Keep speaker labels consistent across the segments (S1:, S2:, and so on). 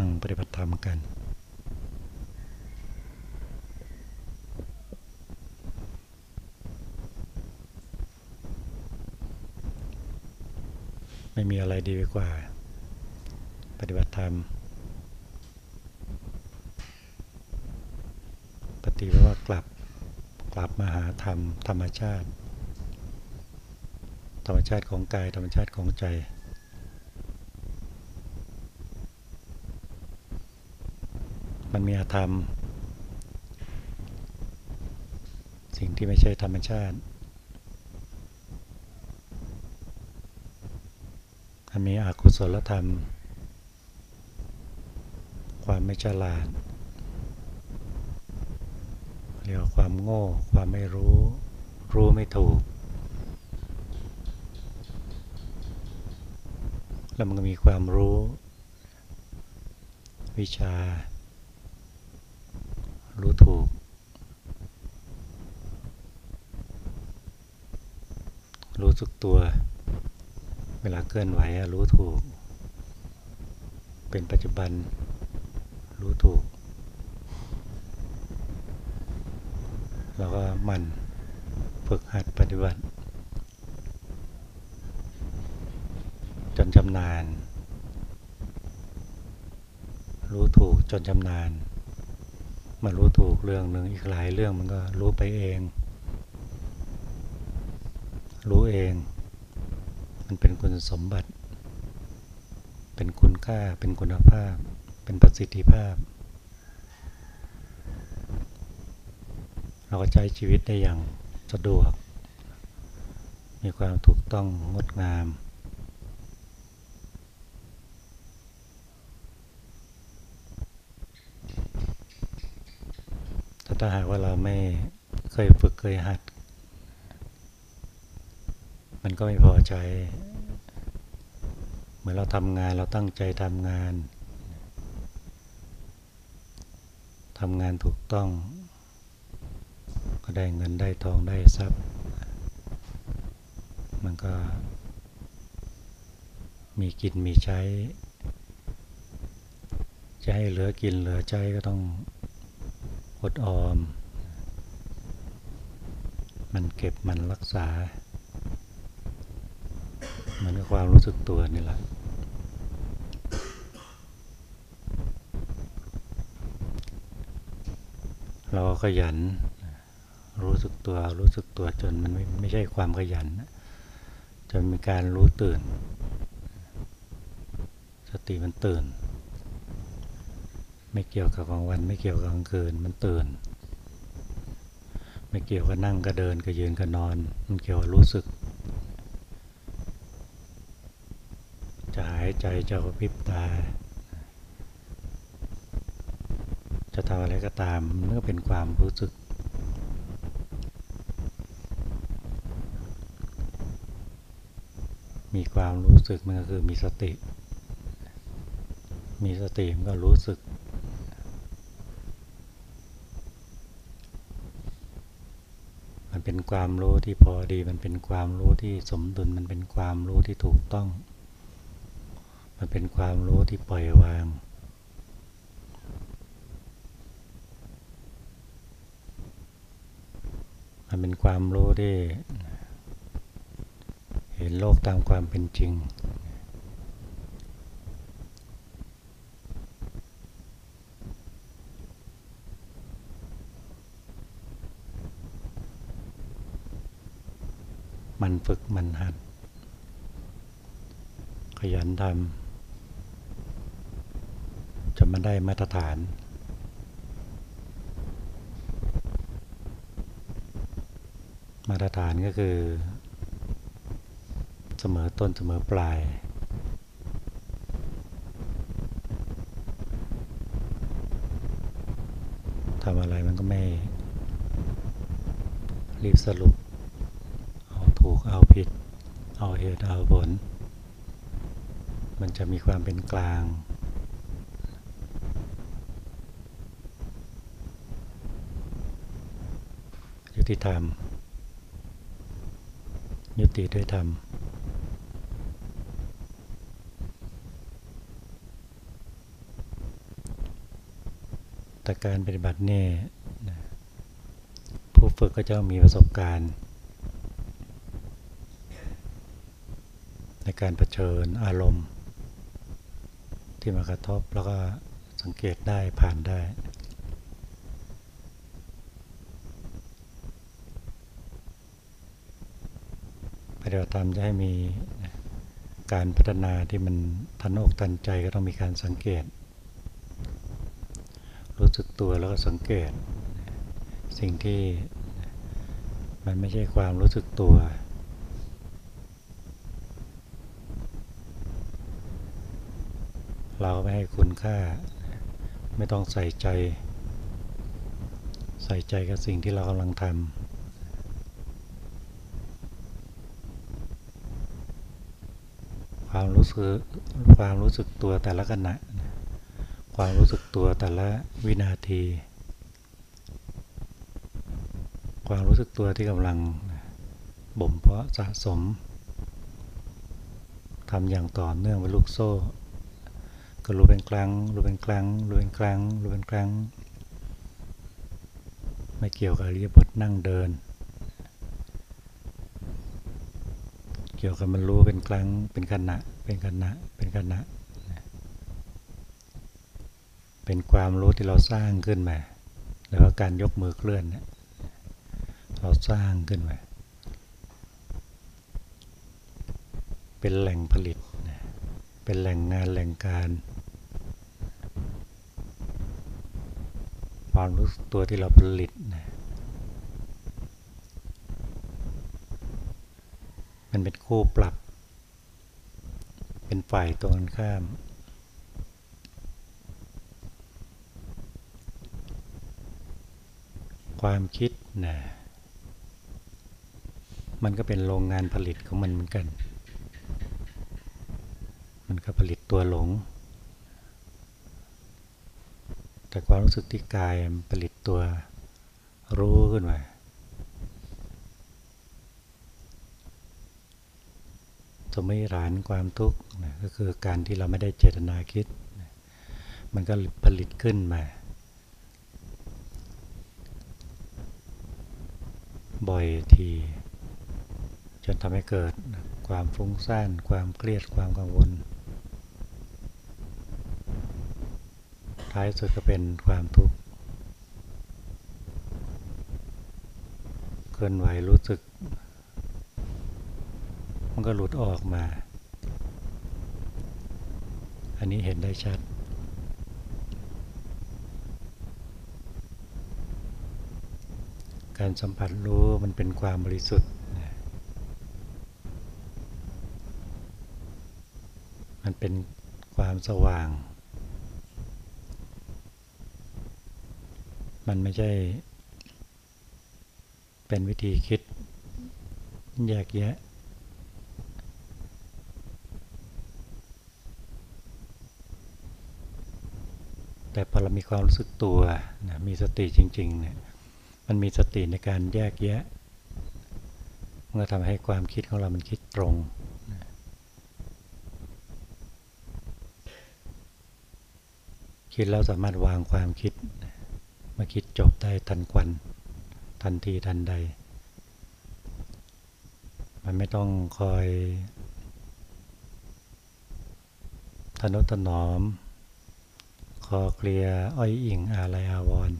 S1: นั่งปฏิบัติธรรมกัน ไม่มีอะไรดีไปกว่า ปฏิบัติธรรม ปฏิแปลว่ากลับ กลับมาหาธรรม ธรรมชาติ ธรรมชาติของกาย ธรรมชาติของใจ มันมีอาธรรม สิ่งที่ไม่ใช่ธรรมชาติ มันมีอกุศลธรรม ความไม่ฉลาด เรียกว่าความโง่ ความไม่รู้ รู้ไม่ถูก แล้วมันก็มีความรู้วิชา รู้ถูก รู้สึกตัว เวลาเคลื่อนไหวรู้ถูก เป็นปัจจุบัน รู้ถูกแล้วก็มันฝึกหัดปฏิบัติ จนชำนาญ รู้ถูกจนชำนาญมารู้ถูกเรื่องหนึ่งอีกหลายเรื่องมันก็รู้ไปเอง รู้เอง มันเป็นคุณสมบัติ เป็นคุณค่า เป็นคุณภาพ เป็นประสิทธิภาพ เราก็ใช้ชีวิตได้อย่างสะดวก มีความถูกต้องงดงาม ถ้าถ้าหากว่าเราไม่เคยฝึกเคยหัด มันก็ไม่พอใจ เหมือนเราทำงานเราตั้งใจทำงานทำงานถูกต้อง ก็ได้เงินได้ทองได้ทรัพย์ มันก็ มีกินมีใช้ จะให้เหลือกินเหลือใช้ก็ต้องอดออม มันเก็บมันรักษา มันก็ความรู้สึกตัวนี่แหละ เราก็ขยัน รู้สึกตัวรู้สึกตัวจนมันไม่ไม่ใช่ความขยัน จนมีการรู้ตื่น สติมันตื่น ไม่เกี่ยวกับกลางวัน ไม่เกี่ยวกับกลางคืนมันตื่น ไม่เกี่ยวกับนั่งกับเดินกับยืนกับนอน มันเกี่ยวกับรู้สึก จะหาย ใจจะกระพริบตา จะทำอะไรก็ตามมันก็เป็นความรู้สึก มีความรู้สึกมันก็คือมีสติ มีสติมันก็รู้สึก มันเป็นความรู้ที่พอดี มันเป็นความรู้ที่สมดุล มันเป็นความรู้ที่ถูกต้อง มันเป็นความรู้ที่ปล่อยวาง มันเป็นความรู้ที่เห็นโลกตามความเป็นจริง มันฝึกมันหัด ขยันทำ มาได้มาตรฐาน มาตรฐานก็คือ เสมอต้นเสมอปลาย ทำอะไรมันก็ไม่ รีบสรุป เอาถูกเอาผิด เอาเหตุเอาผล มันจะมีความเป็นกลาง ยุติธรรม ยุติด้วยธรรม แต่การปฏิบัติเนี่ยผู้ฝึกก็จะมีประสบการณ์ ในการเผชิญอารมณ์ ที่มากระทบแล้วก็สังเกตได้ผ่านได้ป ฏิบัติธรรมจะให้มีการพัฒนาที่มันทันอกทันใจก็ต้องมีการสังเกต รู้สึกตัวแล้วก็สังเกต สิ่งที่มันไม่ใช่ความรู้สึกตัว เราไม่ให้คุณค่า ไม่ต้องใส่ใจ ใส่ใจกับสิ่งที่เรากำลังทำความรู้ สึกความรู้สึกตัวแต่ละขณะ ความรู้สึกตัวแต่ละวินาที ความรู้สึกตัวที่กำลังบ่มเพาะสะสมทำอย่างต่อเนื่องเป็นลูกโซ่ก็รู้เป็นครั้งรู้เป็นครั้งรู้เป็นครั้งรู้เป็นครั้ง ไม่เกี่ยวกับอริยบทนั่งเดิน เกี่ยวกับมันรู้เป็นครั้งเป็นขณะ เป็นขณะเป็นขณะเป็นความรู้ที่เราสร้างขึ้นมาหรือว่าการยกมือเคลื่อนเนี่ยเราสร้างขึ้นมาเป็นแหล่งผลิต เป็นแหล่งงานแหล่งการ ความรู้ตัวที่เราผลิตนะมันเป็นคู่ปรับ เป็นฝ่ายตรงกันข้าม ความคิดนะมันก็เป็นโรงงานผลิตของมันเหมือนกัน มันก็ผลิตตัวหลง แต่ความรู้สึกที่กายผลิตตัวรู้ขึ้นมา สมมติฐานความทุกข์ก็คือการที่เราไม่ได้เจตนาคิด มันก็ผลิตขึ้นมา บ่อยที จนทำให้เกิดความฟุ้งซ่าน ความเครียดความกังวล ท้ายสุดก็เป็นความทุกข์เคลื่อนไหวรู้สึก มันก็หลุดออกมา อันนี้เห็นได้ชัด การสัมผัสรู้มันเป็นความบริสุทธิ์ มันเป็นความสว่าง มันไม่ใช่ เป็นวิธีคิดแยกแยะามีความรู้สึกตัวนะมีสติจริงๆเนี่ยมันมีสติในการแยกแยะมันก็ทำให้ความคิดของเรามันคิดตรงนะคิดแล้วสามารถวางความคิดมาคิดจบได้ทันควัน ทันทีทันใด มันไม่ต้องคอยทนุถนอม อเคลียอ้อยอิงอะไรอาวร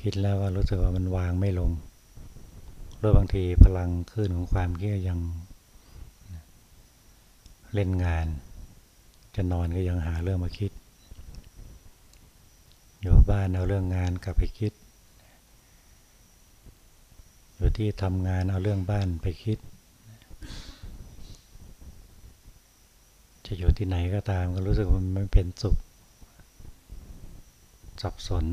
S1: คิดแล้วก็รู้สึกว่ามันวางไม่ลงหรือบางทีพลังขึ้นของความคิดยัง เล่นงาน จะนอนก็ยังหาเรื่องมาคิด อยู่บ้านเอาเรื่องงานกลับไปคิด อยู่ที่ทำงานเอาเรื่องบ้านไปคิด จะอยู่ที่ไหนก็ตามก็รู้สึกมันไม่เป็นสุข สับสน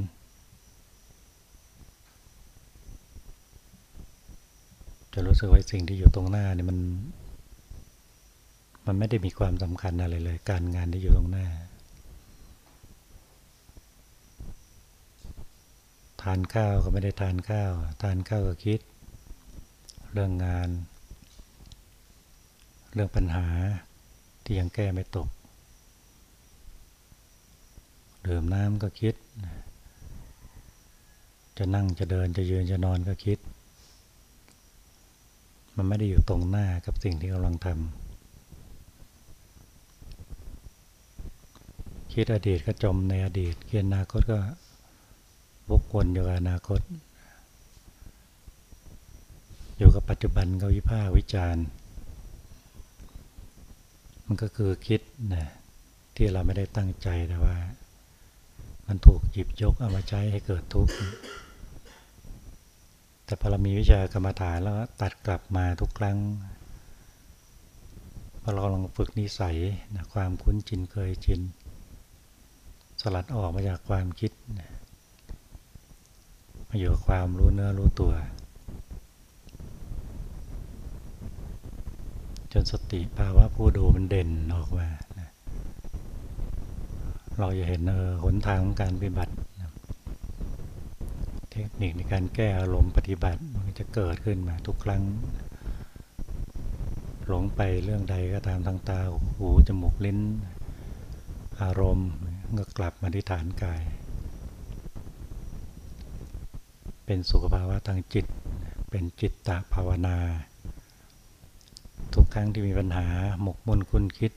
S1: จะรู้สึกว่าสิ่งที่อยู่ตรงหน้าเนี่ยมัน มันไม่ได้มีความสำคัญอะไรเลย การงานที่อยู่ตรงหน้า ทานข้าวก็ไม่ได้ทานข้าว ทานข้าวก็คิด เรื่องงาน เรื่องปัญหา ที่ยังแก้ไม่ตกหรือดื่มน้ำก็คิด จะนั่งจะเดินจะยืนจะนอนก็คิด มันไม่ได้อยู่ตรงหน้ากับสิ่งที่กำลังทำคิดอดีตก็จมในอดีตคิดอนาคตก็วกวนอยู่กับอนาคต อยู่กับปัจจุบันก็วิพากษ์วิจารณ์ มันก็คือคิดนะที่เราไม่ได้ตั้งใจแต่ว่า มันถูกหยิบยกเอามาใช้ให้เกิดทุกข์แต่พอเรามีวิชากรรมฐานแล้วตัดกลับมาทุกครั้งพอเราลองฝึกนิสัยนะความคุ้นชินเคยชิน สลัดออกมาจากความคิดนะมาอยู่กับความรู้เนื้อรู้ตัว จนสติภาวะผู้ดูมันเด่นออกมาเราจะเห็นเออหนทางของการปฏิบัติ เทคนิคในการแก้อารมณ์ปฏิบัติมันจะเกิดขึ้นมาทุกครั้ง หลงไปเรื่องใดก็ตามทางตาหูจมูกลิ้น อารมณ์ก็กลับมาที่ฐานกาย เป็นสุขภาวะทางจิต เป็นจิตตภาวนา ครั้งที่มีปัญหาหมกมุ่นคุณคิด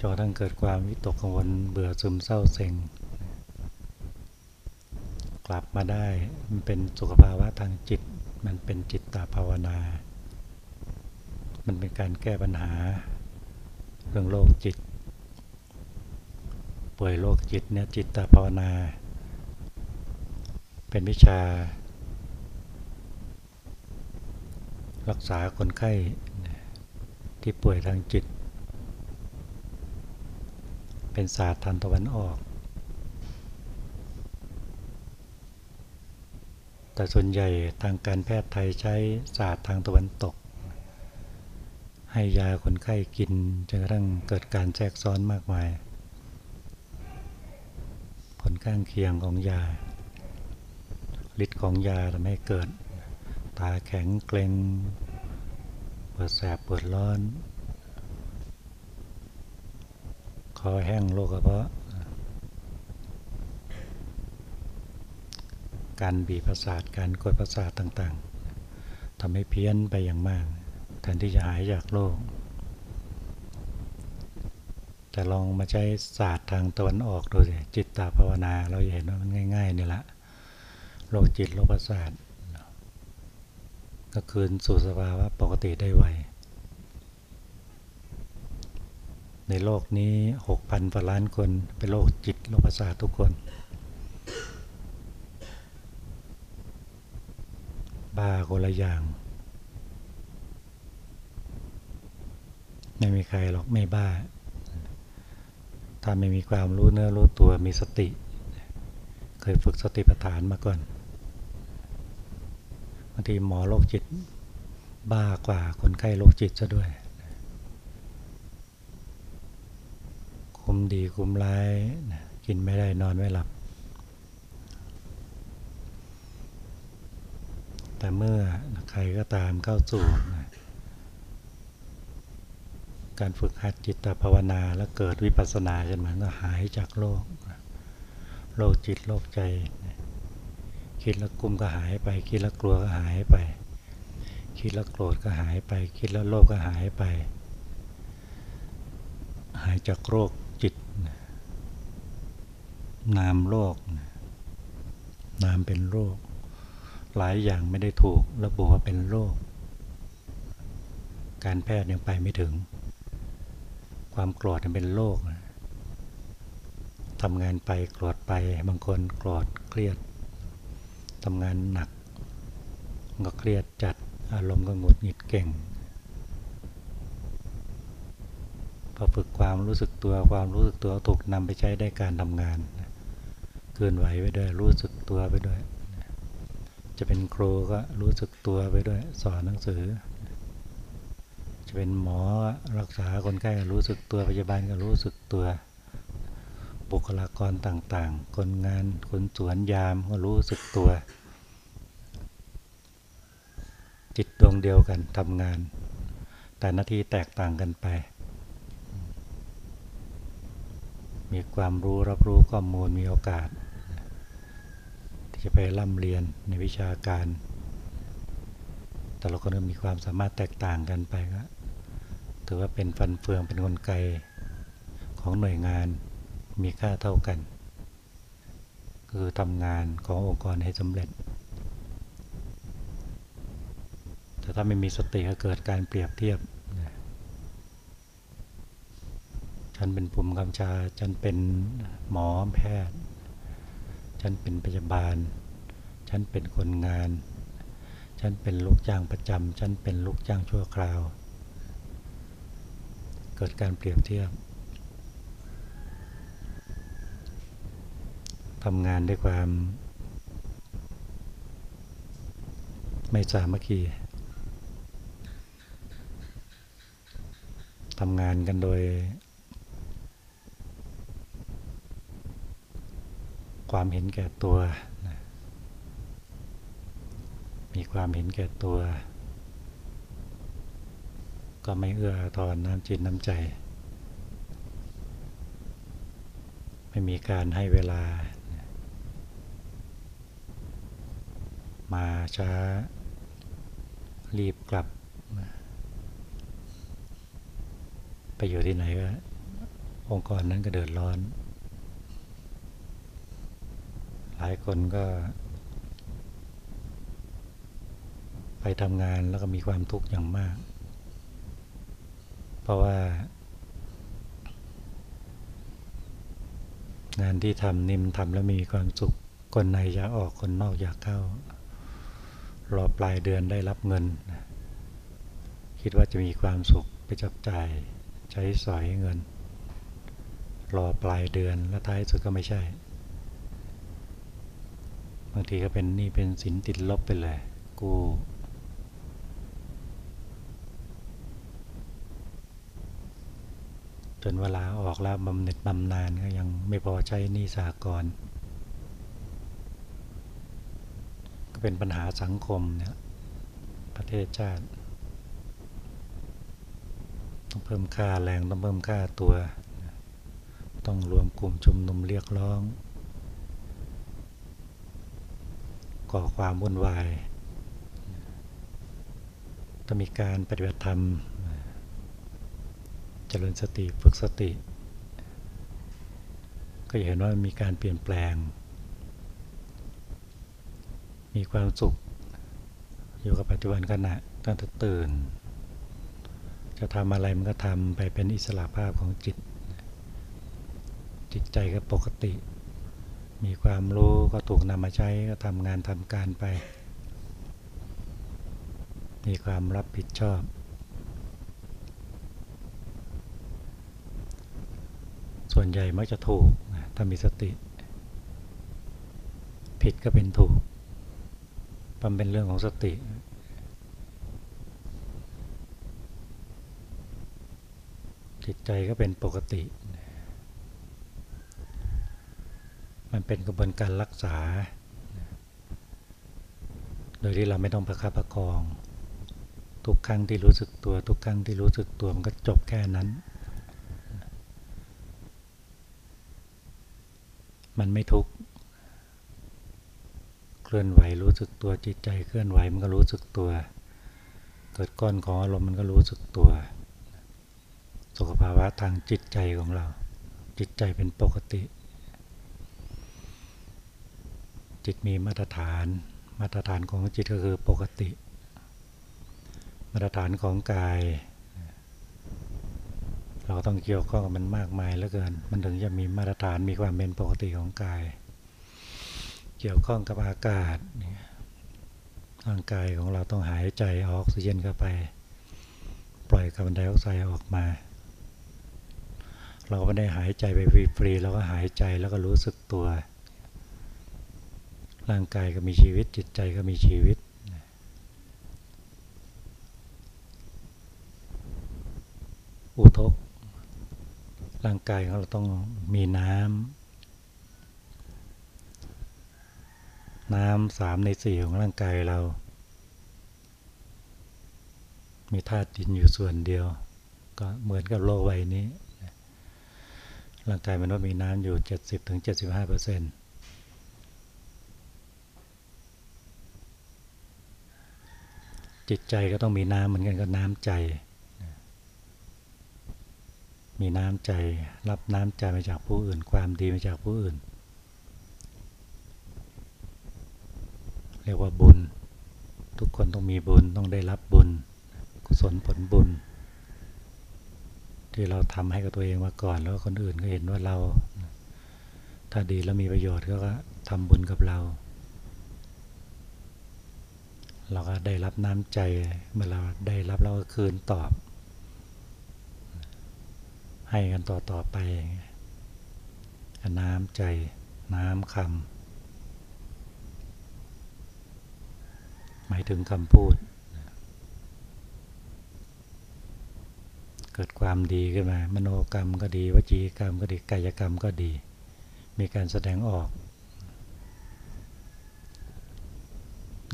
S1: จนทั้งเกิดความวิตกกังวลเบื่อซึมเศร้าเซ็ง กลับมาได้มันเป็นสุขภาวะทางจิต มันเป็นจิตตาภาวนา มันเป็นการแก้ปัญหาเรื่องโรคจิต ป่วยโรคจิตเนี่ยจิตตาภาวนา เป็นวิชา รักษาคนไข้ที่ป่วยทางจิต เป็นศาสตร์ทางตะวันออก แต่ส่วนใหญ่ทางการแพทย์ไทยใช้ศาสตร์ทางตะวันตก ให้ยาคนไข้กินจนกระทั่งเกิดการแทรกซ้อนมากมาย ผลข้างเคียงของยาฤทธิ์ของยาทำให้เกิด ตาแข็งเกร็งปวดแสบปวดร้อน คอแห้งโรคกระเพาะ การบีบประสาทการกดประสาทต่างๆทำให้เพี้ยนไปอย่างมากแทนที่จะหายจากโรคแต่ลองมาใช้ศาสตร์ทางตะวันออกดูสิจิตตภาวนา เราจะเห็นว่ามันง่ายๆนี่แหละโรคจิตโรคประสาท ก็คืนสู่สภาวะปกติได้ไว ในโลกนี้6,000กว่าล้านคน เป็นโรคจิตโรคประสาททุกคน บ้าคนละอย่าง ไม่มีใครหรอกไม่บ้า ถ้าไม่มีความรู้เนื้อรู้ตัวมีสติ เคยฝึกสติปัฏฐานมาก่อน บางทีหมอโรคจิตบ้ากว่าคนไข้โรคจิตซะด้วย คุมดีคุมร้ายกินไม่ได้นอนไม่หลับ แต่เมื่อใครก็ตามเข้าสู่การฝึกหัดจิตภาวนาแล้วเกิดวิปัสสนาขึ้นมาก็หายจากโรคโรคจิตโรคใจ คิดแล้วกุมก็หายไป คิดแล้วกลัวก็หายไป คิดแล้วโกรธก็หายไป คิดแล้วโลภก็หายไป หายจากโรคจิต นามโรคนามเป็นโรค หลายอย่างไม่ได้ถูกระบุว่าเป็นโรค การแพทย์ยังไปไม่ถึง ความโกรธเป็นโรคทำงานไปโกรธไปบางคนโกรธเครียด ทำงานหนักก็เครียดจัดอารมณ์ก็หงุดหงิดเก่ง พอฝึกความรู้สึกตัวความรู้สึกตัวถูกนำไปใช้ได้การทำงานเคลื่อนไหวไปด้วยรู้สึกตัวไปด้วย จะเป็นครูก็รู้สึกตัวไปด้วย สอนหนังสือ จะเป็นหมอรักษาคนไข้รู้สึกตัวพยาบาลก็รู้สึกตัว บุคลากรต่างๆ คนงาน คนสวนยามก็รู้สึกตัว จิตดวงเดียวกันทำงาน แต่หน้าที่แตกต่างกันไป มีความรู้รับรู้ข้อมูลมีโอกาส ที่จะไปร่ำเรียนในวิชาการ แต่ละคนก็มีความสามารถแตกต่างกันไปก็ถือว่าเป็นฟันเฟืองเป็นนกลไกของหน่วยงาน มีค่าเท่ากัน คือทำงานขององค์กรให้สำเร็จ แต่ถ้าไม่มีสติก็เกิดการเปรียบเทียบฉันเป็นภูมิกำชา ฉันเป็นหมอแพทย์ ฉันเป็นพยาบาล ฉันเป็นคนงาน ฉันเป็นลูกจ้างประจำ ฉันเป็นลูกจ้างชั่วคราว เกิดการเปรียบเทียบ ทำงานด้วยความ ไม่สามัคคีทำงานกันโดย ความเห็นแก่ตัว มีความเห็นแก่ตัว ก็ไม่เอื้อทอนน้ำจิตน้ำใจ ไม่มีการให้เวลา มาช้า รีบกลับ ไปอยู่ที่ไหนก็องค์กรนั้นก็เดือดร้อน หลายคนก็ ไปทำงานแล้วก็มีความทุกข์อย่างมาก เพราะว่า งานที่ทำนิ่มทำแล้วมีความสุขคนในอยากออกคนนอกอยากเข้า รอปลายเดือนได้รับเงิน คิดว่าจะมีความสุขไปจับจ่ายใช้สอยเงิน รอปลายเดือนแล้วท้ายสุดก็ไม่ใช่ บางทีก็เป็นนี่เป็นสินติดลบไปเลย กู้จนเวลาออกแล้วบำเหน็จบำนาญก็ยังไม่พอใช้นี่สากล เป็นปัญหาสังคมเนี่ยประเทศชาติ ต้องเพิ่มค่าแรงต้องเพิ่มค่าตัว ต้องรวมกลุ่มชุมนุมเรียกร้อง ก่อความวุ่นวายต้องมีการปฏิบัติธรรม เจริญสติฝึกสติ ก็เห็นว่ามีการเปลี่ยนแปลง มีความสุข อยู่กับปัจจุบันขณะตั้งแต่ตื่น จะทำอะไรมันก็ทำไปเป็นอิสระภาพของจิต จิตใจก็ปกติ มีความรู้ก็ถูกนำมาใช้ก็ทำงานทำการไป มีความรับผิดชอบ ส่วนใหญ่มักจะถูกถ้ามีสติ ผิดก็เป็นถูก มันเป็นเรื่องของสติ จิตใจก็เป็นปกติ มันเป็นกระบวนการรักษา โดยที่เราไม่ต้องประคับประคอง ทุกครั้งที่รู้สึกตัว ทุกครั้งที่รู้สึกตัวมันก็จบแค่นั้น มันไม่ทุกข์ ลื่อนไหวรู้สึกตัวจิตใจเคลื่อนไหวมันก็รู้สึกตัว เกิดก้อนของอารมณ์มันก็รู้สึกตัว สุขภาวะทางจิตใจของเรา จิตใจเป็นปกติ จิตมีมาตรฐาน มาตรฐานของจิตก็คือปกติ มาตรฐานของกาย เราต้องเกี่ยวข้องกับมันมากมายเหลือเกิน มันถึงจะมีมาตรฐานมีความเป็นปกติของกาย เกี่ยวข้องกับอากาศร่างกายของเราต้องหายใจออกซิเจนเข้าไป ปล่อยคาร์บอนไดออกไซด์ออกมา เราไม่ได้หายใจไปฟรีๆเราก็หายใจแล้วก็รู้สึกตัว ร่างกายก็มีชีวิตจิตใจก็มีชีวิตอุทกร่างกายของเราต้องมีน้ำ น้ำสามในสี่ของร่างกายเรา มีธาตุดินอยู่ส่วนเดียว ก็เหมือนกับโลกใบนี้ ร่างกายมนุษย์มีน้ำอยู่ 70-75%เปอร์เซ็นต์จิตใจก็ต้องมีน้ำเหมือนกันกับน้ำใจ มีน้ำใจ รับน้ำใจมาจากผู้อื่น ความดีมาจากผู้อื่น เรียกว่าบุญ ทุกคนต้องมีบุญต้องได้รับบุญ กุศลผลบุญ ที่เราทำให้กับตัวเองมาก่อน แล้วคนอื่นก็เห็นว่าเรา ถ้าดีแล้วมีประโยชน์ก็ทำบุญกับเรา เราก็ได้รับน้ำใจเมื่อเราได้รับเราก็คืนตอบ ให้กันต่อต่อไป น้ำใจน้ำคำ หมายถึงคำพูด เกิดความดีขึ้นมา มโนกรรมก็ดีวจีกรรมก็ดีกายกรรมก็ดี มีการแสดงออก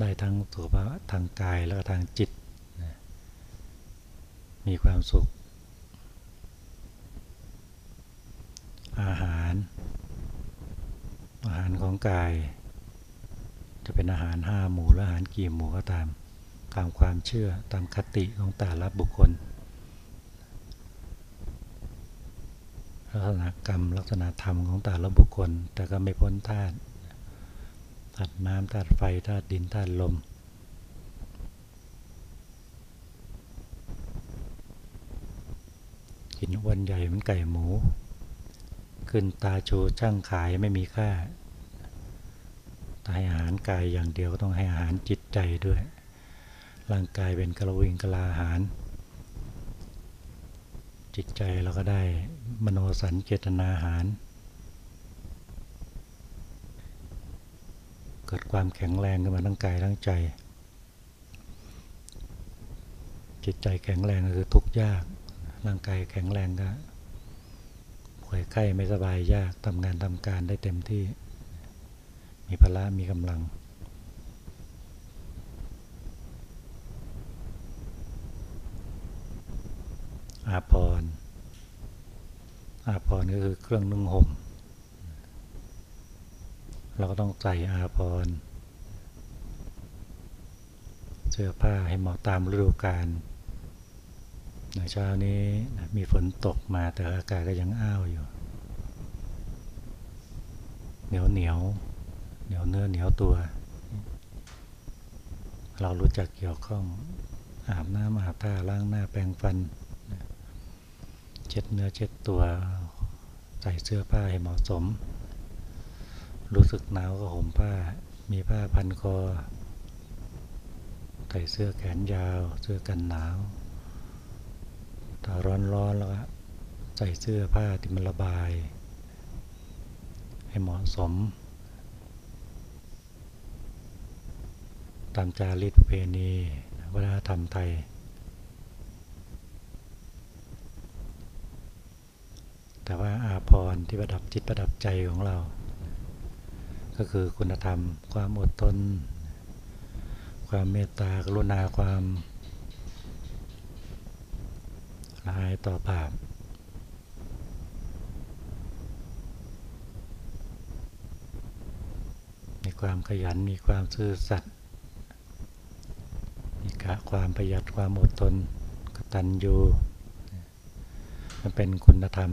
S1: ได้ทั้งสุขภาพทางกายแล้วก็ทางจิต มีความสุข อาหาร อาหารของกาย จะเป็นอาหารห้าหมู่หรืออาหารกี่หมู่ก็ตาม ตามความเชื่อตามคติของแต่ละบุคคล ลักษณะกรรมลักษณะธรรมของแต่ละบุคคล แต่ก็ไม่พ้นธาตุธาตุน้ำธาตุไฟธาตุดินธาตุลมกินวันใหญ่เหมือนไก่หมู ขึ้นตาโชช่างขายไม่มีค่า ให้อาหารกายอย่างเดียวก็ต้องให้อาหารจิตใจด้วย ร่างกายเป็นกระวิงกะลาอาหาร จิตใจเราก็ได้มโนสัญเจตนาอาหาร เกิดความแข็งแรงขึ้นมาทั้งกายทั้งใจ จิตใจแข็งแรงก็คือทุกข์ยาก ร่างกายแข็งแรงก็ป่วยไข้ไม่สบายยากทำงานทำการได้เต็มที่ มีพละมีกำลัง อาพรอาพรก็คือเครื่องนุ่งห่ม เราก็ต้องใส่อาภรเสื้อผ้าให้เหมาะตามฤดูกาลในเช้านี้มีฝนตกมาแต่อากาศก็ยังอ้าวอยู่ เหนียวเหนียว เหนียวเนื้อเหนียวตัว เรารู้จักเกี่ยวข้องอาบน้ำอาบท่าล้างหน้าแปรงฟัน เช็ดเนื้อเช็ดตัวใส่เสื้อผ้าให้เหมาะสม รู้สึกหนาวก็ห่มผ้า มีผ้าพันคอ ใส่เสื้อแขนยาว เสื้อกันหนาวถ้าร้อนๆแล้วใส่เสื้อผ้าที่มันระบาย ให้เหมาะสม ตามจารีตประเพณีวัฒนธรรมไทย แต่ว่าอาภรณ์ที่ประดับจิตประดับใจของเรา ก็คือคุณธรรม ความอดทน ความเมตตากรุณาความละอายต่อบาปมีความขยันมีความซื่อสัตย์ มีความประหยัดความอดทนกตัญญูมันเป็นคุณธรรม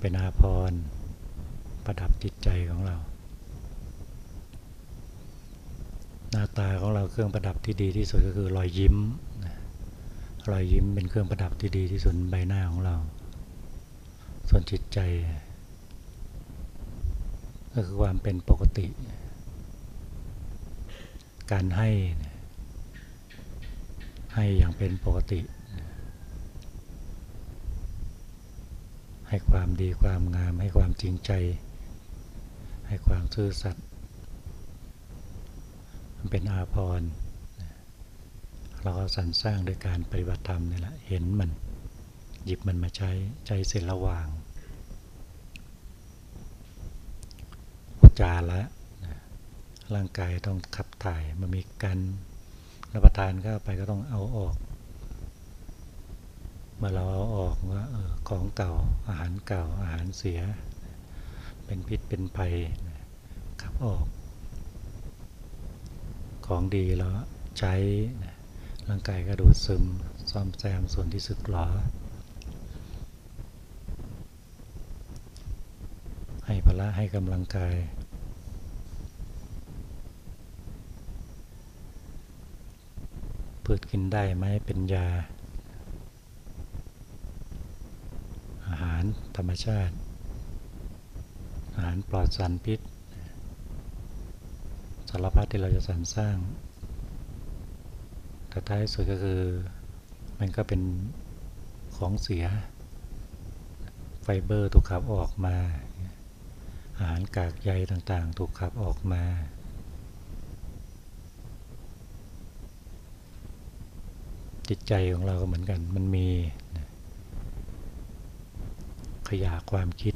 S1: เป็นอาภรณ์ประดับจิตใจของเรา หน้าตาของเราเครื่องประดับที่ดีที่สุดก็คือรอยยิ้มรอยยิ้มเป็นเครื่องประดับที่ดีที่สุดใบหน้าของเรา ส่วนจิตใจ ก็คือความเป็นปกติ การให้ ให้อย่างเป็นปกติ ให้ความดีความงาม ให้ความจริงใจ ให้ความซื่อสัตย์มันเป็นอาภรณ์เราก็สรรสร้างโดยการปฏิบัติธรรมนี่แหละเห็นมัน หยิบมันมาใช้ใจเสร็จระหว่างอุจาระร่างกายต้องขับถ่ายมันมีการ รับประทานเข้าไปก็ต้องเอาออกมมื่อเราเอาออกว่าของเก่าอาหารเก่าอาหารเสีย เป็นพิษเป็นภัยขับออก ของดีแล้วใช้ร่างกายก็ดูดซึมซ่อมแซมส่วนที่สึกหรอ ให้พละให้กำลังกาย พืชกินได้ไหมเป็นยา อาหารธรรมชาติ อาหารปลอดสารพิษสารพัดที่เราจะสรรสร้างแต่ท้ายสุดก็คือมันก็เป็นของเสีย ไฟเบอร์ถูกขับออกมา อาหารกากใยต่างๆ ถูกขับออกมา จิตใจของเราก็เหมือนกัน มันมีขยะความคิด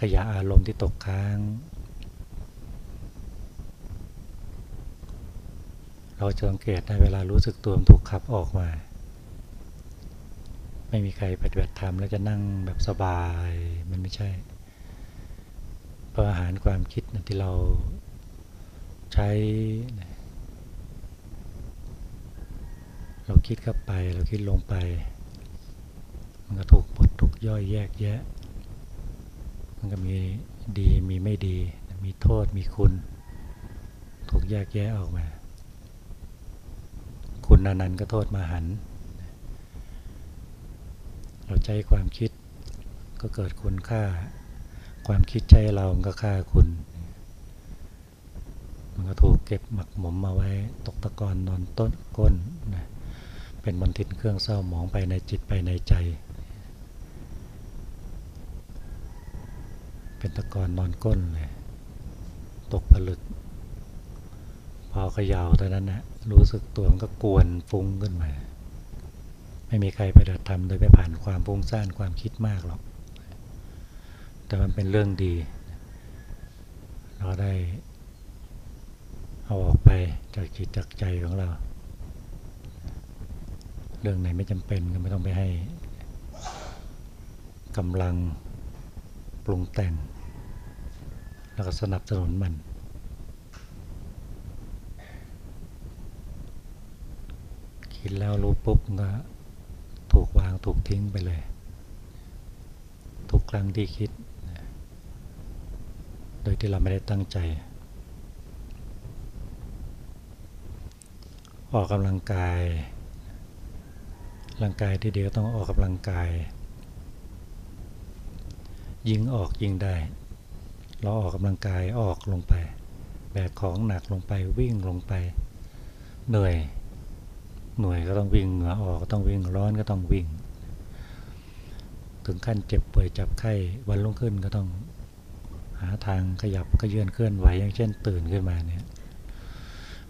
S1: ขยะอารมณ์ที่ตกค้าง เราจะสังเกตได้เวลารู้สึกตัวมันถูกขับออกมา ไม่มีใครปฏิบัติธรรมแล้วจะนั่งแบบสบายมันไม่ใช่เพราะอาหารความคิดที่เราใช้ เราคิดเข้าไป เราคิดลงไป มันก็ถูกบดถูกย่อยแยกแยะ มันก็มีดีมีไม่ดี มีโทษมีคุณ ถูกแยกแยะออกมา คุณนันนันก็โทษมาหัน เราใจความคิดก็เกิดคุณค่า ความคิดใจเราก็ค่าคุณ มันก็ถูกเก็บหมักหมมมาไว้ตกตะกอนนอนต้นก้นนะ เป็นบันทินเครื่องเศร้าหมองไปในจิตไปในใจ เป็นตะกอนนอนก้นเลยตกผลึก พอเขย่าตอนนั้นนะรู้สึกตัวมันก็กวนฟุ้งขึ้นมาไม่มีใครไปดัดทำโดยไม่ผ่านความฟุ้งซ่านความคิดมากหรอก แต่มันเป็นเรื่องดี เราได้เอาออกไปจากจิตจากใจของเรา รื่องไหนไม่จำเป็นก็ไม่ต้องไปให้กำลังปรุงแต่ง แล้วก็สนับสนุนมัน คิดแล้วรู้ปุ๊บก็ถูกวางถูกทิ้งไปเลย ทุกครั้งที่คิด โดยที่เราไม่ได้ตั้งใจ ออกกำลังกาย ร่างกายที่เดีก็ต้องออกกำลังกาย ยิงออกยิงได้ เราออกกำลังกายออกลงไป แบกของหนักลงไปวิ่งลงไป เหนื่อยหน่วยก็ต้องวิ่งเหงื่อออกก็ต้องวิ่งร้อนก็ต้องวิ่ง ถึงขั้นเจ็บป่วยจับไข้วันรุ่งขึ้นก็ต้องหาทางขยับก็เยื่อนเคลื่อนไหวอย่างเช่นตื่นขึ้นมาเนี่ย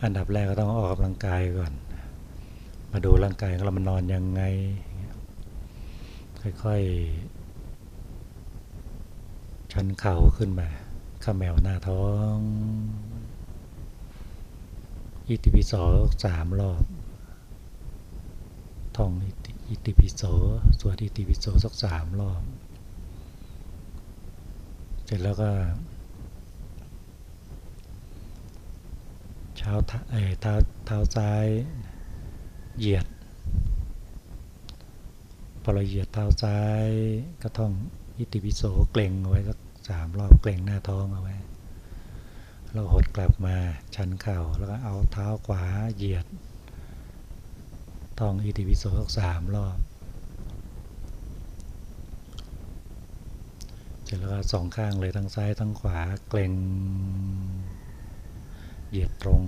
S1: อันดับแรกก็ต้องออกกำลังกายก่อน มาดูร่างกายของเรามันนอนยังไง ค่อยๆ ชันเข่าขึ้นมาข้าแมวหน้าท้องอิติปิโสสามรอบท่องอิติปิโสสวดอิติปิโสสักสามรอบ เสร็จแล้วก็ เช้าเท้าเท้าซ้าย เหยียด พอเราเหยียดเท้าซ้ายก็ต้องอิติปิโสเกรงเอาไว้สักสามรอบเกรงหน้าท้องเอาไว้ เราหดกลับมาชันเข่าแล้วก็เอาเท้าขวาเหยียดท้องอิติปิโสสักสามรอบเสร็จแล้วก็สองข้างเลยทั้งซ้ายทั้งขวาเกรงเหยียดตรง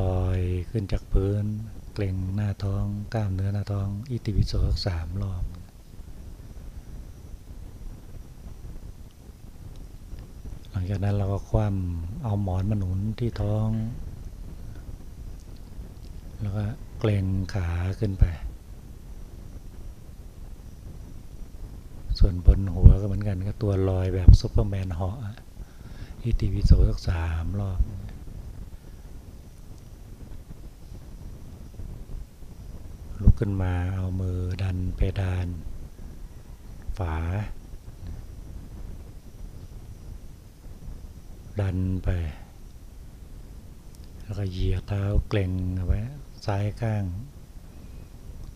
S1: ลอยขึ้นจากพื้น เกร็งหน้าท้องกล้ามเนื้อหน้าท้อง อิติวิโสสามรอบ หลังจากนั้นเราก็คว่ำเอาหมอนมาหนุนที่ท้อง แล้วก็เกร็งขาขึ้นไป ส่วนบนหัวก็เหมือนกันก็ตัวลอยแบบซุปเปอร์แมนเหาะอิติวิโสสักสามรอบ ลุกขึ้นมาเอามือดันเพดาน ฝา ดันไป แล้วก็เหยียดเท้าเกร็งเอาไว้ซ้ายข้าง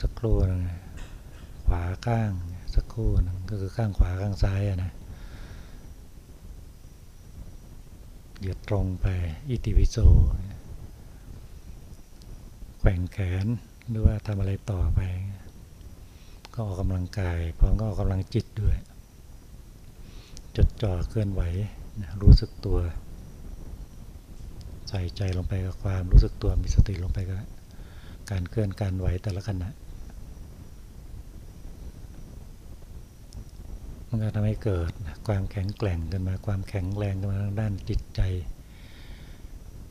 S1: สักครู่นึงขวาข้างสักครู่นึงก็คือข้างขวาข้างซ้ายอะนะเหยียดตรงไปอิติวิโสแขว่งแขน หรือว่าทำอะไรต่อไป ก็ออกกำลังกายพร้อมก็ออกกำลังจิตด้วย จดจ่อเคลื่อนไหวรู้สึกตัว ใส่ใจลงไปกับความรู้สึกตัวมีสติลงไปกับการเคลื่อนการไหวแต่ละขณะมันก็ทำให้เกิดความแข็งแกร่งกันมาความแข็งแรงกันมาทางด้านจิตใจ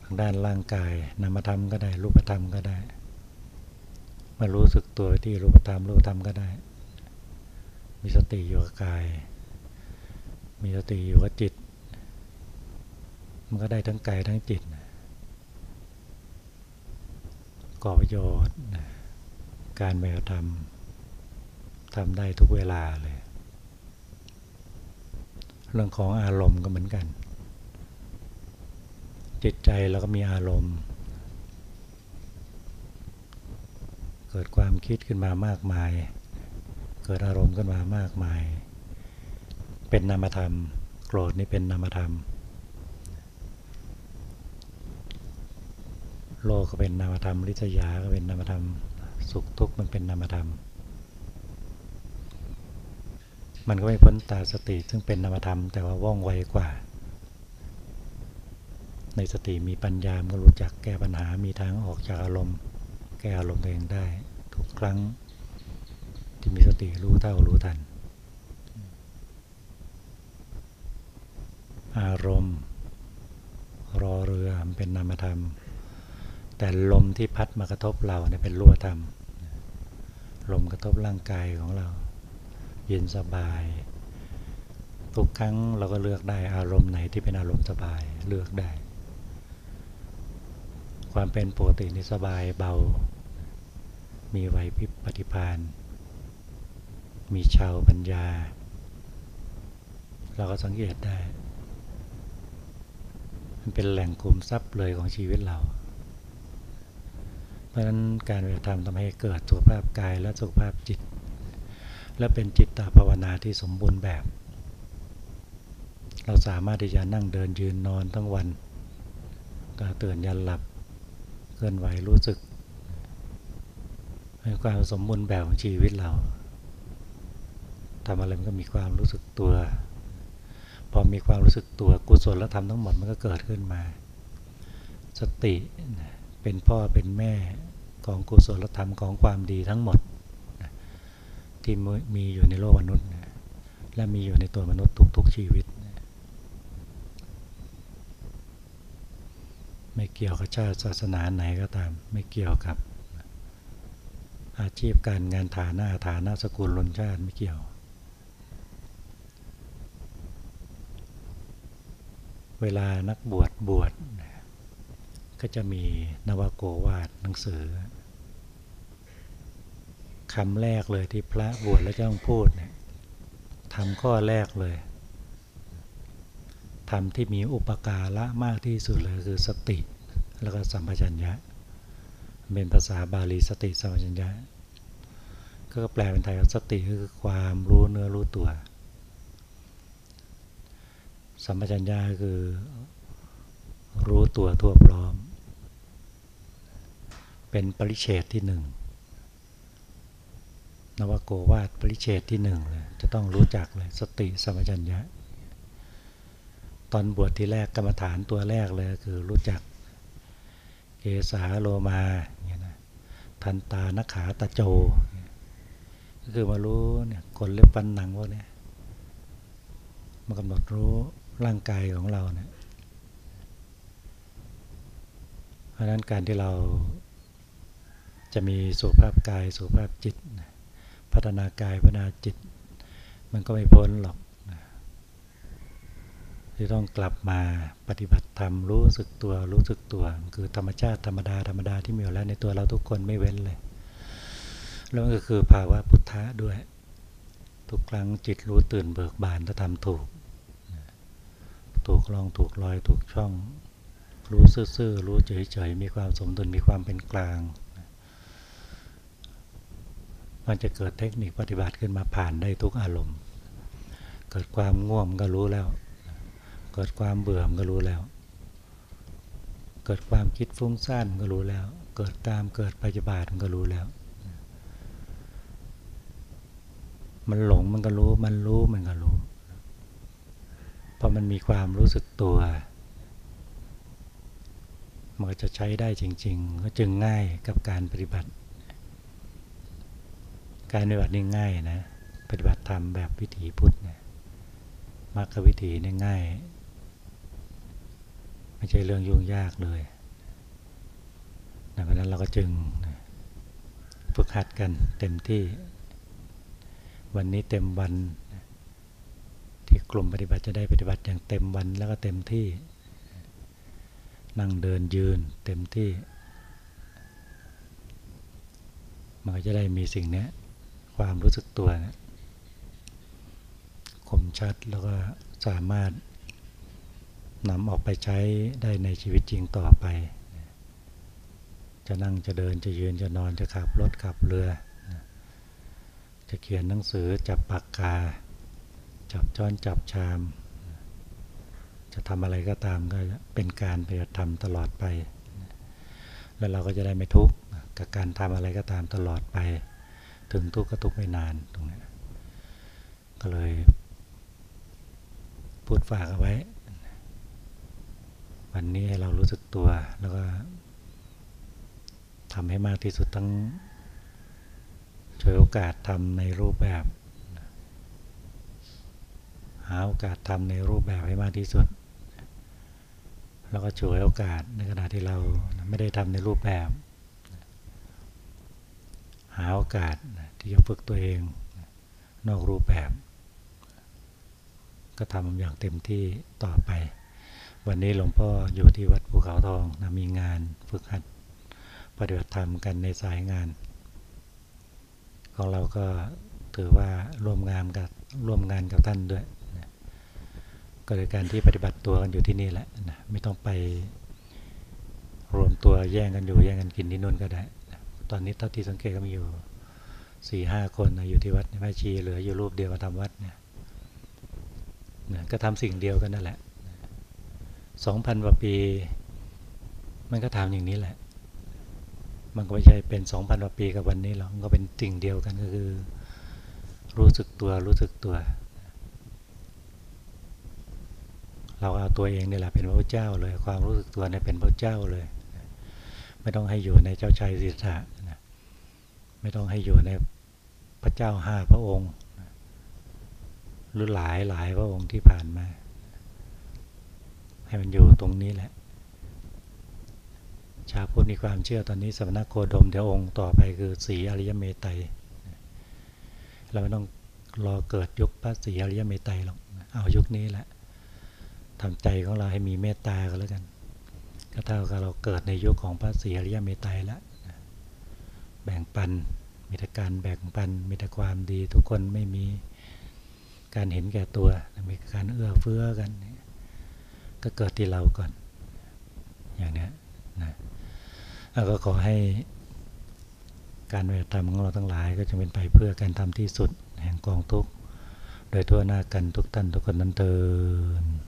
S1: ทางด้านร่างกายนามธรรมก็ได้รูปธรรมก็ได้ มารู้สึกตัวที่รูปธรรมรูปธรรมก็ได้ มีสติอยู่กับกาย มีสติอยู่กับจิต มันก็ได้ทั้งกายทั้งจิตก่อประโยชน์ การแมวทำทำได้ทุกเวลาเลย เรื่องของอารมณ์ก็เหมือนกัน จิตใจเราก็มีอารมณ์ เกิดความคิดขึ้นมามากมาย เกิดอารมณ์ขึ้นมามากมาย เป็นนามธรรม โกรธนี่เป็นนามธรรม โลกก็เป็นนามธรรมลิษยาก็เป็นนามธรรม สุขทุกข์มันเป็นนามธรรม มันก็ไม่พ้นตาสติซึ่งเป็นนามธรรม แต่ว่าว่องไวกว่าในสติมีปัญญาก็รู้จักแก้ปัญหา มีทางออกจากอารมณ์ แก้อารมณ์ตัวเองได้ ทุกครั้งที่มีสติรู้เท่ารู้ทัน อารมณ์ รอเรือมันเป็นนามธรรม แต่ลมที่พัดมากระทบเราเนี่ยเป็นรั่วธรรม ลมกระทบร่างกายของเรา เย็นสบาย ทุกครั้งเราก็เลือกได้อารมณ์ไหนที่เป็นอารมณ์สบายเลือกได้ ความเป็นปกตินี่สบายเบา มีไหวพริบปฏิพานมีชาวปัญญา เราก็สังเกตได้ มันเป็นแหล่งคุมทรัพย์เลยของชีวิตเรา เพราะฉะนั้นการปฏิธรรมทำให้เกิดสุขภาพกายและสุขภาพจิต และเป็นจิตตภาวนาที่สมบูรณ์แบบ เราสามารถที่จะนั่งเดินยืนนอนทั้งวันก็ตื่นยันหลับ เคลื่อนไหวรู้สึกเป็นความสมบูรณ์แบบของชีวิตเราทำอะไรมันก็มีความรู้สึกตัว พอมีความรู้สึกตัวกุศลธรรมทั้งหมดมันก็เกิดขึ้นมา สติเป็นพ่อเป็นแม่ของกุศลธรรมของความดีทั้งหมด ที่มีอยู่ในโลกมนุษย์ และมีอยู่ในตัวมนุษย์ทุกๆชีวิต ไม่เกี่ยวกับชาติศาสนาไหนก็ตาม ไม่เกี่ยวกับ อาชีพการงานฐานะฐานะสกุลลนชาติไม่เกี่ยว เวลานักบวชบวชก็จะมีนวโกวาดหนังสือคำแรกเลยที่พระบวชแล้วจะต้องพูดเนี่ยทำข้อแรกเลย ทำที่มีอุปการะมากที่สุดเลยคือสติ แล้วก็สัมปชัญญะ เป็นภาษาบาลีสติสัมปชัญญะ ก็แปลเป็นไทยสติคือความรู้เนื้อรู้ตัว สัมปชัญญะคือรู้ตัวทั่วพร้อม เป็นปริเฉดที่หนึ่งนวโกวาดปริเฉดที่หนึ่งเลยจะต้องรู้จักเลยสติสัมัจัญญะ อนบวชที่แรกกรรมฐานตัวแรกเลยคือรู้จักเกสาโลมาเนี่ยนะทันตานขาตะโจ ก็คือมารู้เนี่ยคนเล็บฟันหนังพวกนี้มากำหนดรู้ร่างกายของเราเนี่ยเพราะนั้นการที่เราจะมีสุขภาพกายสุขภาพจิต พัฒนากายพัฒนาจิต มันก็ไม่พ้นหรอก ที่ต้องกลับมาปฏิบัติธรรมรู้สึกตัวรู้สึกตัว คือธรรมชาติธรรมดาธรรมดาที่มีอยู่แล้วในตัวเราทุกคนไม่เว้นเลย แล้วมันก็คือภาวะพุทธะด้วย ทุกครั้งจิตรู้ตื่นเบิกบานถ้าทำถูก ถูกลองถูกลอยถูกช่อง รู้ซื่อๆรู้เฉยๆมีความสมดุลมีความเป็นกลาง มันจะเกิดเทคนิคปฏิบัติขึ้นมาผ่านได้ทุกอารมณ์ เกิดความง่วงก็รู้แล้ว เกิดความเบื่อมก็รู้แล้ว เกิดความคิดฟุ้งซ่านก็รู้แล้ว เกิดตามเกิดปัจจุบันก็รู้แล้ว มันหลงมันก็รู้ มันรู้มันก็รู้พราะมันมีความรู้สึกตัวมันก็จะใช้ได้จริง ๆ ก็จึงง่ายกับการปฏิบัติ การปฏิบัตินี่ง่ายนะ ปฏิบัติธรรมแบบวิถีพุทธเนี่ยมรรควิถีนี่ง่าย ไม่ใช่เรื่องยุ่งยากเลยเพราะนั้นเราก็จึงฝึกหัดกันเต็มที่ วันนี้เต็มวัน ที่กลุ่มปฏิบัติจะได้ปฏิบัติอย่างเต็มวันแล้วก็เต็มที่ นั่งเดินยืนเต็มที่ มันก็จะได้มีสิ่งนี้ความรู้สึกตัวนะคมชัดแล้วก็สามารถ นำออกไปใช้ได้ในชีวิตจริงต่อไป จะนั่งจะเดินจะยืนจะนอนจะขับรถขับเรือ จะเขียนหนังสือจับปากกา จับจ้อนจับชาม จะทำอะไรก็ตามก็เป็นการปฏิบัติธรรมตลอดไป แล้วเราก็จะได้ไม่ทุกข์กับการทำอะไรก็ตามตลอดไป ถึงทุกข์ก็ทุกข์ไม่นานตรงนี้ก็เลยพูดฝากเอาไว้ วันนี้ให้เรารู้สึกตัวแล้วก็ทำให้มากที่สุดทั้งช่วยโอกาสทำในรูปแบบ หาโอกาสทำในรูปแบบให้มากที่สุด แล้วก็ช่วยโอกาสในขณะที่เราไม่ได้ทำในรูปแบบ หาโอกาสที่จะฝึกตัวเอง นอกรูปแบบ ก็ทำอย่างเต็มที่ต่อไป วันนี้หลวงพ่ออยู่ที่วัดภูเขาทองนะมีงานฝึกหัดปฏิบัติธรรมกันในสายงาน ของเราก็ถือว่าร่วมงานกับร่วมงานกับท่านด้วยนะก็เลยการที่ปฏิบัติตัวกันอยู่ที่นี่แหละนะไม่ต้องไปรวมตัวแย่งกันอยู่แย่งกันกินที่นู่นก็ได้นะตอนนี้เท่าที่สังเกตก็มีอยู่สี่ห้าคนนะอยู่ที่วัดแม่ชีเหลืออยู่รูปเดียวมาทำวัดเนี่ยนะก็ทำสิ่งเดียวกันนั่นแหละ สองพันกว่าปี มันก็ทำอย่างนี้แหละ มันก็ไม่ใช่เป็นสองพันกว่าปีกับวันนี้หรอกก็เป็นสิ่งเดียวกันก็คือ รู้สึกตัวรู้สึกตัว เราเอาตัวเองนี่แหละเป็นพระเจ้าเลย ความรู้สึกตัวเนี่ยเป็นพระเจ้าเลย ไม่ต้องให้อยู่ในเจ้าชายสิทธะนะไม่ต้องให้อยู่ในพระเจ้าห้าพระองค์หรือหลายหลายพระองค์ที่ผ่านมา ให้มันอยู่ตรงนี้แหละ ชาวพุทธมีความเชื่อตอนนี้สมณโคดมเดี๋ยวองค์ต่อไปคือสีอริยเมตไตรเราไม่ต้องรอเกิดยุคพระสีอริยเมตไตรหรอกเอายุคนี้แหละทำใจของเราให้มีเมตตาก็แล้วกันก็เท่ากับเราเกิดในยุคของพระสีอริยเมตไตรแล้วแบ่งปันมีแต่การแบ่งปันมีแต่ความดีทุกคนไม่มีการเห็นแก่ตัวมีการเอื้อเฟื้อกัน ก็เกิดที่เราก่อน อย่างนี้นะแล้วก็ขอให้การเวทธรรมของเราทั้งหลายก็จะเป็นไปเพื่อการทำที่สุดแห่งกองทุกข์ โดยทั่วหน้ากันทุกท่านทุกคนนั้นเติน